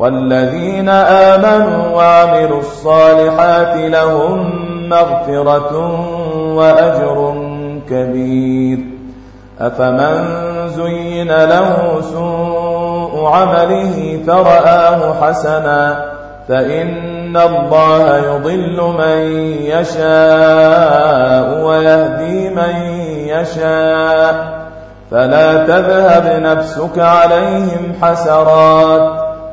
والذين آمنوا وعملوا الصالحات لهم مغفرة وأجر كبير. أفمن زين له سوء عمله فرآه حسناً فإن الله يضل من يشاء ويهدي من يشاء. فلا تذهب نفسك عليهم حسرات.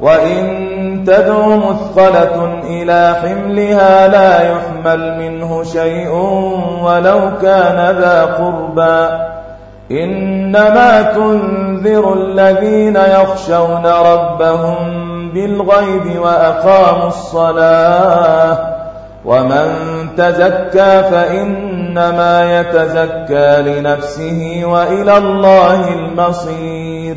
وإن تدع مثقلة إلى حملها لا يحمل منه شيء ولو كان ذا قربى إنما تنذر الذين يخشون ربهم بالغيب وأقاموا الصلاة ومن تزكى فإنما يتزكى لنفسه وإلى الله المصير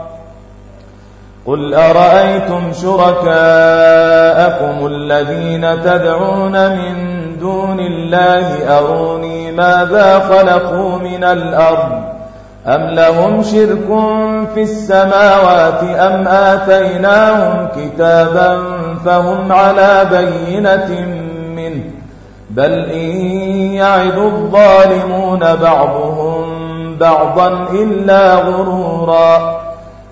قل أرأيتم شركاءكم الذين تدعون من دون الله أروني ماذا خلقوا من الأرض أم لهم شرك في السماوات أم آتيناهم كتابا فهم على بينة منه بل إن يعد الظالمون بعضهم بعضا إلا غرورا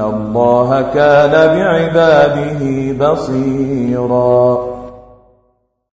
الله كان بعباده بصيراً